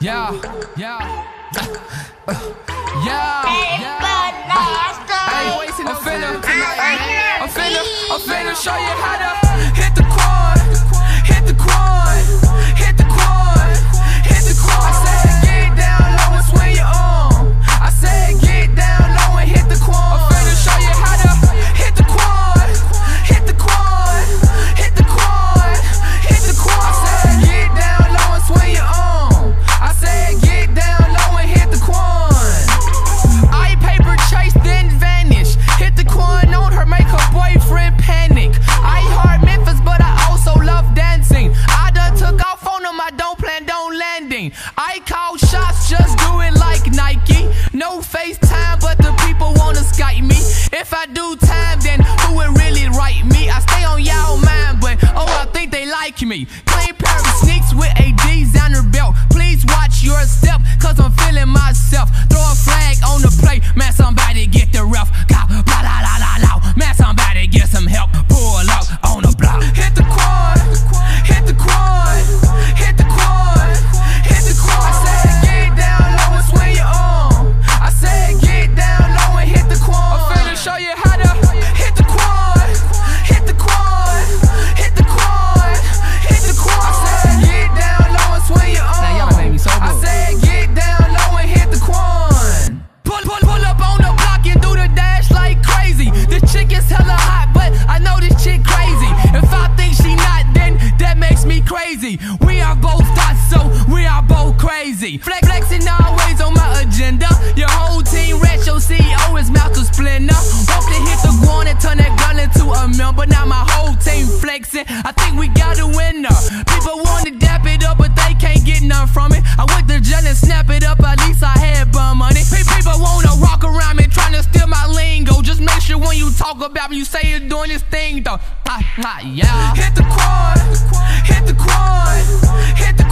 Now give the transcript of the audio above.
Yeah, yeah, yeah, yeah. Hey, I'm finna, I'm finna, I'm finna show you how to If I do time, then who would really write me? I stay on y'all mind, but oh, I think they like me. Clean pair of sneaks with a We are both thoughts, so we are both crazy. Flex, flexing always on my agenda. Your whole team rich, your CEO is Malcolm Splinter. Hope to hit the guan and turn that gun into a member. Now my whole team flexing. I think we got a winner. People want to dap it up, but they can't get none from it. I went to jail and snap it up, at least I had bum money. People wanna walk around me trying to steal my lingo. Just make sure when you talk about me, you say you're doing this thing though. Ah, ah, yeah. Hit the quad hit the quad, hit the